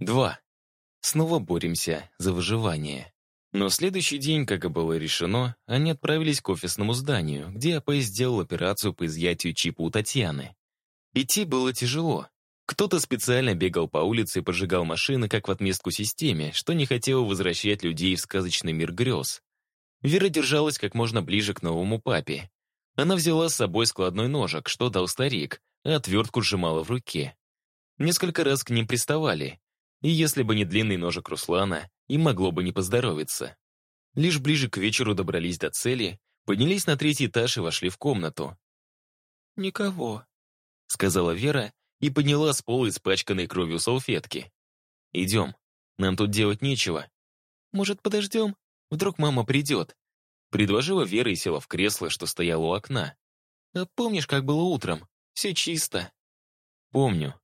Два. Снова боремся за выживание. Но следующий день, как и было решено, они отправились к офисному зданию, где АП сделал операцию по изъятию чипа у Татьяны. Идти было тяжело. Кто-то специально бегал по улице и поджигал машины, как в отместку системе, что не хотело возвращать людей в сказочный мир грез. Вера держалась как можно ближе к новому папе. Она взяла с собой складной ножик, что дал старик, а отвертку сжимала в руке. Несколько раз к ним приставали, и если бы не длинный ножик Руслана, им могло бы не поздоровиться. Лишь ближе к вечеру добрались до цели, поднялись на третий этаж и вошли в комнату. «Никого», — сказала Вера и подняла с пола испачканной кровью салфетки. «Идем, нам тут делать нечего. Может, подождем? Вдруг мама придет?» Предложила Вера и села в кресло, что стояло у окна. «А помнишь, как было утром? Все чисто». «Помню.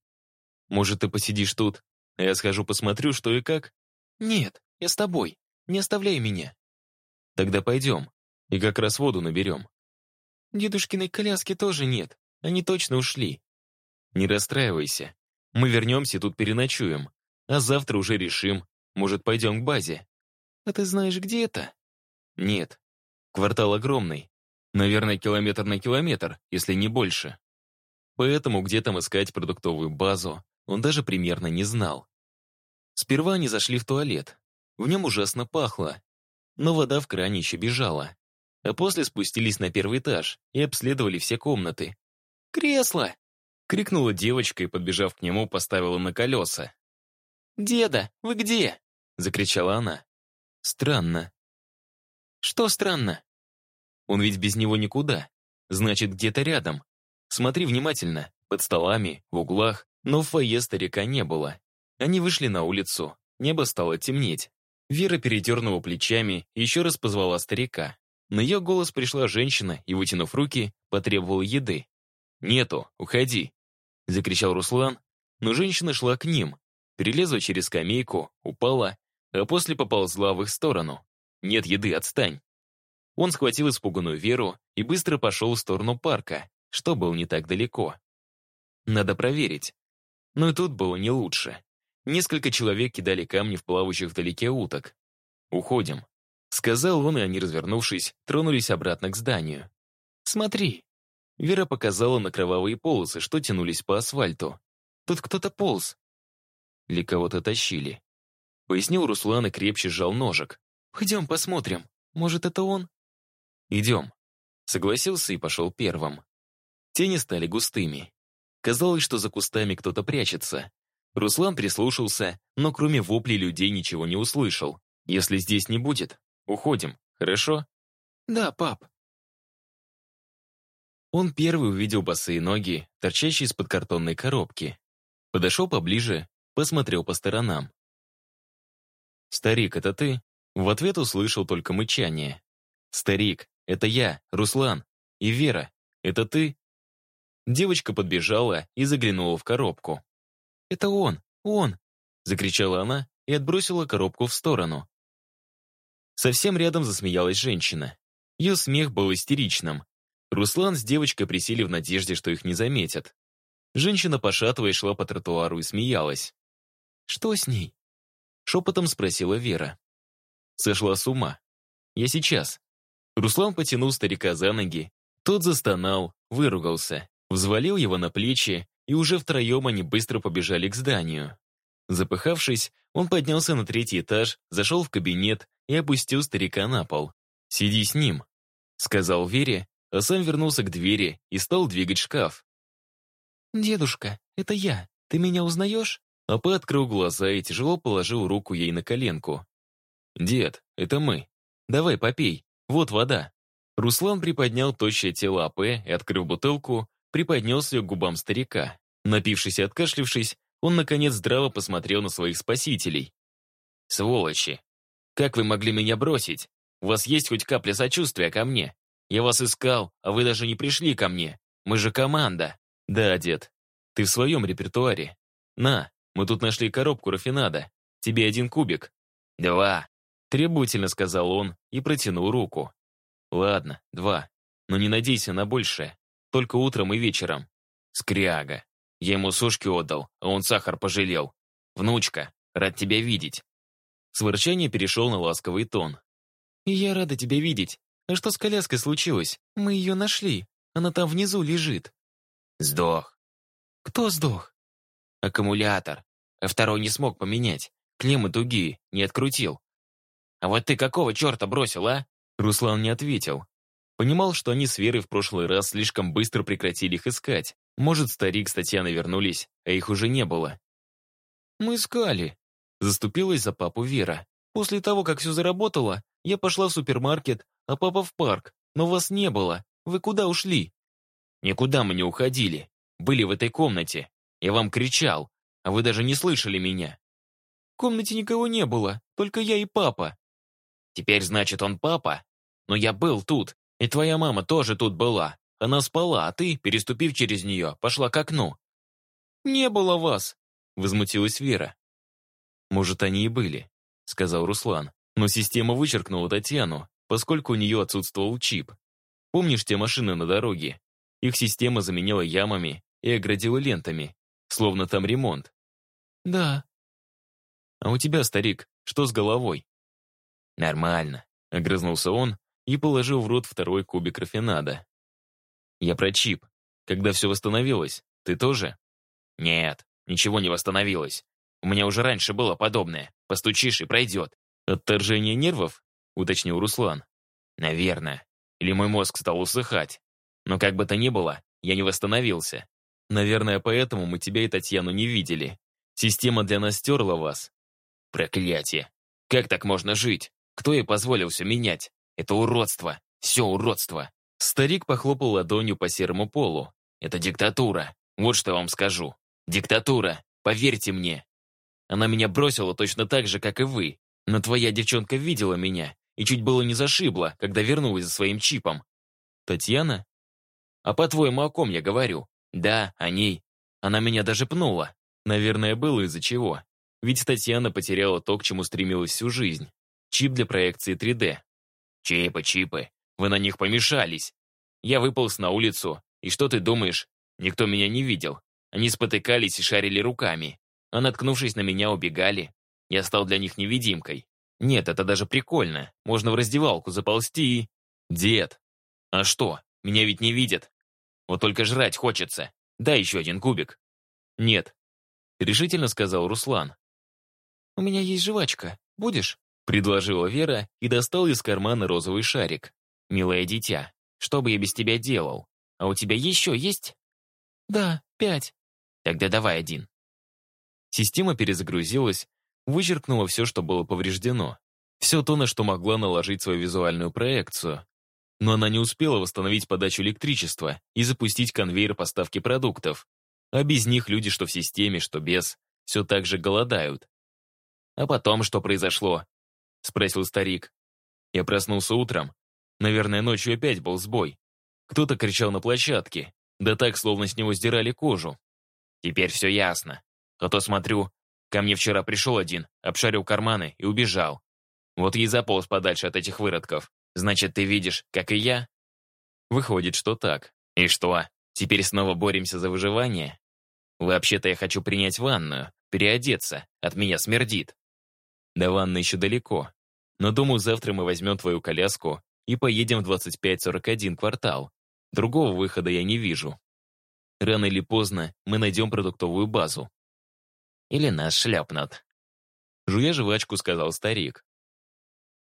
Может, ты посидишь тут, я схожу посмотрю, что и как?» «Нет, я с тобой. Не оставляй меня». «Тогда пойдем. И как раз воду наберем». «Дедушкиной коляски тоже нет. Они точно ушли. Не расстраивайся. Мы вернемся тут переночуем. А завтра уже решим. Может, пойдем к базе. А ты знаешь, где это? Нет. Квартал огромный. Наверное, километр на километр, если не больше. Поэтому где там искать продуктовую базу, он даже примерно не знал. Сперва они зашли в туалет. В нем ужасно пахло. Но вода в кране еще бежала. А после спустились на первый этаж и обследовали все комнаты. «Кресло!» Крикнула девочка и, подбежав к нему, поставила на колеса. «Деда, вы где?» Закричала она. Странно. Что странно? Он ведь без него никуда. Значит, где-то рядом. Смотри внимательно. Под столами, в углах. Но в фойе старика не было. Они вышли на улицу. Небо стало темнеть. Вера передернула плечами и еще раз позвала старика. На ее голос пришла женщина и, вытянув руки, потребовала еды. «Нету, уходи!» — закричал Руслан, но женщина шла к ним, перелезла через скамейку, упала, а после поползла в их сторону. «Нет еды, отстань!» Он схватил испуганную Веру и быстро пошел в сторону парка, что был не так далеко. Надо проверить. Но и тут было не лучше. Несколько человек кидали камни в плавающих вдалеке уток. «Уходим», — сказал он, и они, развернувшись, тронулись обратно к зданию. «Смотри!» Вера показала на кровавые полосы, что тянулись по асфальту. «Тут кто-то полз». Или кого-то тащили. Пояснил Руслан и крепче сжал ножик. «Пойдем посмотрим. Может, это он?» «Идем». Согласился и пошел первым. Тени стали густыми. Казалось, что за кустами кто-то прячется. Руслан прислушался, но кроме воплей людей ничего не услышал. «Если здесь не будет, уходим, хорошо?» «Да, пап», он первый увидел босые ноги, торчащие из-под картонной коробки. Подошел поближе, посмотрел по сторонам. «Старик, это ты?» В ответ услышал только мычание. «Старик, это я, Руслан. И Вера, это ты?» Девочка подбежала и заглянула в коробку. «Это он, он!» Закричала она и отбросила коробку в сторону. Совсем рядом засмеялась женщина. Ее смех был истеричным. Руслан с девочкой присели в надежде, что их не заметят. Женщина, пошатывая, шла по тротуару и смеялась. «Что с ней?» Шепотом спросила Вера. Сошла с ума. «Я сейчас». Руслан потянул старика за ноги. Тот застонал, выругался, взвалил его на плечи, и уже втроем они быстро побежали к зданию. Запыхавшись, он поднялся на третий этаж, зашел в кабинет и опустил старика на пол. «Сиди с ним», — сказал Вере, а сам вернулся к двери и стал двигать шкаф. «Дедушка, это я. Ты меня узнаешь?» Апа открыл глаза и тяжело положил руку ей на коленку. «Дед, это мы. Давай попей. Вот вода». Руслан приподнял тощее тело АП и, открыв бутылку, приподнес ее к губам старика. Напившись и откашлившись, он, наконец, здраво посмотрел на своих спасителей. «Сволочи! Как вы могли меня бросить? У вас есть хоть капля сочувствия ко мне? Я вас искал, а вы даже не пришли ко мне. Мы же команда. Да, дед, ты в своем репертуаре. На, мы тут нашли коробку рафинада. Тебе один кубик. Два. Требовательно сказал он и протянул руку. Ладно, два. Но не надейся на большее. Только утром и вечером. Скряга. Я ему сушки отдал, а он сахар пожалел. Внучка, Рад тебя видеть». С ворчания перешел на ласковый тон. «И я рада тебя видеть. А что с коляской случилось? Мы ее нашли. Она там внизу лежит». «Сдох». «Кто сдох?» «Аккумулятор. А второй не смог поменять. Клеммы тугие, не открутил. А вот ты какого черта бросил, а?» Руслан не ответил. Понимал, что они с Верой в прошлый раз слишком быстро прекратили их искать. Может, старик с Татьяной вернулись, а их уже не было. «Мы искали», — заступилась за папу Вера. «После того, как все заработало, я пошла в супермаркет, а папа в парк. Но вас не было. Вы куда ушли?» «Никуда мы не уходили. Были в этой комнате. Я вам кричал, а вы даже не слышали меня». «В комнате никого не было, только я и папа». «Теперь, значит, он папа? Но я был тут, и твоя мама тоже тут была. Она спала, а ты, переступив через нее, пошла к окну». «Не было вас», — возмутилась Вера. «Может, они и были», — сказал Руслан. Но система вычеркнула Татьяну, поскольку у нее отсутствовал чип. Помнишь те машины на дороге? Их система заменила ямами и оградила лентами, словно там ремонт. «Да». «А у тебя, старик, что с головой?» «Нормально», — огрызнулся он и положил в рот второй кубик рафинада. «Я про чип. Когда все восстановилось, ты тоже?» «Нет, ничего не восстановилось. У меня уже раньше было подобное. Постучишь и пройдет». «Отторжение нервов?» — уточнил Руслан. «Наверное. Или мой мозг стал усыхать. Но как бы то ни было, я не восстановился. Наверное, поэтому мы тебя и Татьяну не видели. Система для нас стерла вас». «Проклятие! Как так можно жить? Кто ей позволил все менять? Это уродство. Все уродство. Старик похлопал ладонью по серому полу. Это диктатура. Вот что я вам скажу. Диктатура. Поверьте мне. Она меня бросила точно так же, как и вы. Но твоя девчонка видела меня и чуть было не зашибла, когда вернулась за своим чипом. Татьяна? А по-твоему, о ком я говорю? Да, о ней. Она меня даже пнула. Наверное, было из-за чего. Ведь Татьяна потеряла то, к чему стремилась всю жизнь. Чип для проекции 3D. Чипы, чипы. Вы на них помешались. Я выполз на улицу, и что ты думаешь? Никто меня не видел. Они спотыкались и шарили руками. А наткнувшись на меня, убегали. Я стал для них невидимкой. Нет, это даже прикольно. Можно в раздевалку заползти и... Дед. А что? Меня ведь не видят. Вот только жрать хочется. Дай еще один кубик. Нет. Решительно сказал Руслан. У меня есть жвачка. Будешь? Предложила Вера и достал из кармана розовый шарик. «Милое дитя, что бы я без тебя делал? А у тебя еще есть?» «Да, пять». «Тогда давай один». Система перезагрузилась, вычеркнула все, что было повреждено. Все то, на что могла наложить свою визуальную проекцию. Но она не успела восстановить подачу электричества и запустить конвейер поставки продуктов. А без них люди, что в системе, что без, все так же голодают. А потом что произошло? — спросил старик. Я проснулся утром. Наверное, ночью опять был сбой. Кто-то кричал на площадке, да так, словно с него сдирали кожу. Теперь все ясно. А то смотрю, ко мне вчера пришел один, обшарил карманы и убежал. Вот и заполз подальше от этих выродков. Значит, ты видишь, как и я? Выходит, что так. И что, теперь снова боремся за выживание? Вообще-то я хочу принять ванную, переодеться, от меня смердит. До ванны еще далеко. Но думаю, завтра мы возьмем твою коляску и поедем в 2541 квартал. Другого выхода я не вижу. Рано или поздно мы найдем продуктовую базу. Или нас шлепнут. Жуя жвачку, сказал старик.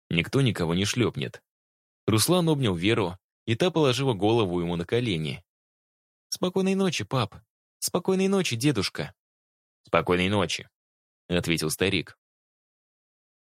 Никто никого не шлепнет. Руслан обнял Веру, и та положила голову ему на колени. «Спокойной ночи, пап. Спокойной ночи, дедушка». «Спокойной ночи», — ответил старик.